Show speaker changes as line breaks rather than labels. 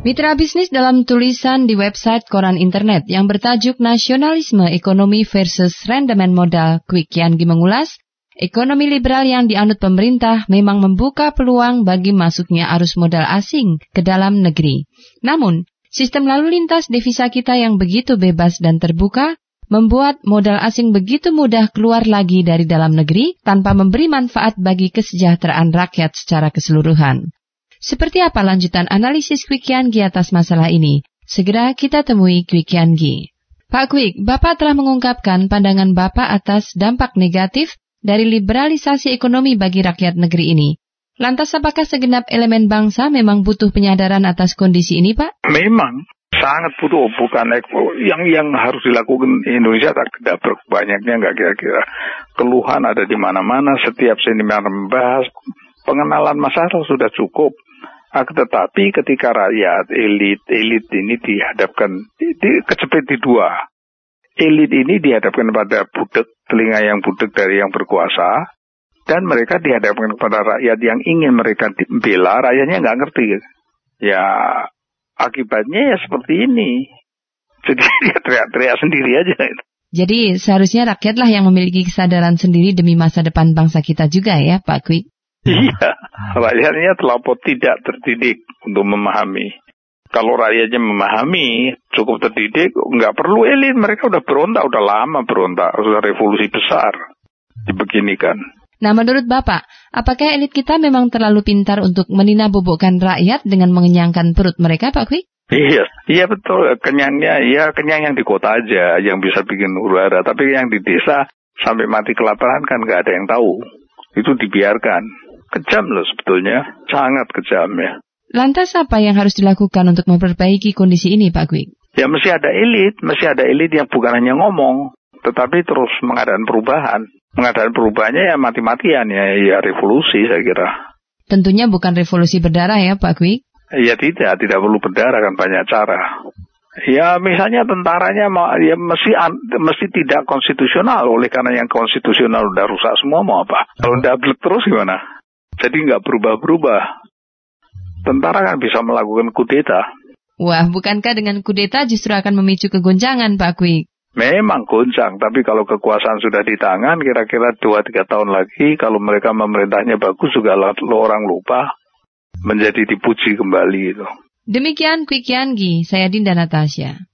Mitra bisnis dalam tulisan di website koran internet yang bertajuk Nasionalisme Ekonomi versus Rendemen Modal, Quick Yangi mengulas, ekonomi liberal yang dianut pemerintah memang membuka peluang bagi masuknya arus modal asing ke dalam negeri. Namun, sistem lalu lintas devisa kita yang begitu bebas dan terbuka membuat modal asing begitu mudah keluar lagi dari dalam negeri tanpa memberi manfaat bagi kesejahteraan rakyat secara keseluruhan. Seperti apa lanjutan analisis Quick Yangi atas masalah ini? Segera kita temui Quick Yangi. Pak Quick, Bapak telah mengungkapkan pandangan Bapak atas dampak negatif dari liberalisasi ekonomi bagi rakyat negeri ini. Lantas apakah segenap elemen bangsa memang butuh penyadaran atas kondisi ini, Pak?
Memang sangat butuh bukan yang yang harus dilakukan Indonesia tak tidak banyaknya nggak kira-kira keluhan ada di mana-mana setiap seniman membahas pengenalan masalah sudah cukup tetapi ketika rakyat, elit, elit ini dihadapkan, di, di, di dua. Elit ini dihadapkan pada budek, telinga yang budek dari yang berkuasa, dan mereka dihadapkan kepada rakyat yang ingin mereka bela, rakyatnya nggak ngerti. Ya, akibatnya ya seperti ini. Jadi dia teriak-teriak sendiri aja.
Jadi seharusnya rakyatlah yang memiliki kesadaran sendiri demi masa depan bangsa kita juga ya Pak Kwik?
Iya, rakyatnya terlalu tidak terdidik untuk memahami. Kalau rakyatnya memahami, cukup terdidik, nggak perlu elit. Mereka udah berontak, udah lama berontak, sudah revolusi besar. Dibeginikan.
Nah menurut Bapak, apakah elit kita memang terlalu pintar untuk menina bobokkan rakyat dengan mengenyangkan perut mereka Pak Kwi?
Iya, iya betul. Kenyangnya, ya kenyang yang di kota aja yang bisa bikin hara. Tapi yang di desa sampai mati kelaparan kan nggak ada yang tahu. Itu dibiarkan. Kejam loh sebetulnya, sangat kejam ya.
Lantas apa yang harus dilakukan untuk memperbaiki kondisi ini Pak Gwik?
Ya mesti ada elit, mesti ada elit yang bukan hanya ngomong, tetapi terus mengadakan perubahan. Mengadakan perubahannya ya mati-matian ya, ya revolusi saya kira.
Tentunya bukan revolusi berdarah ya Pak Gwik?
Ya tidak, tidak perlu berdarah kan banyak cara. Ya misalnya tentaranya ya mesti mesti tidak konstitusional oleh karena yang konstitusional udah rusak semua mau apa? Kalau udah terus gimana? Jadi nggak berubah-berubah. Tentara kan bisa melakukan kudeta.
Wah, bukankah dengan kudeta justru akan memicu kegoncangan, Pak Kwik?
Memang goncang, tapi kalau kekuasaan sudah di tangan, kira-kira 2-3 tahun lagi, kalau mereka memerintahnya bagus juga lo orang lupa, menjadi dipuji kembali itu.
Demikian Kwik Yangi, saya Dinda Natasha.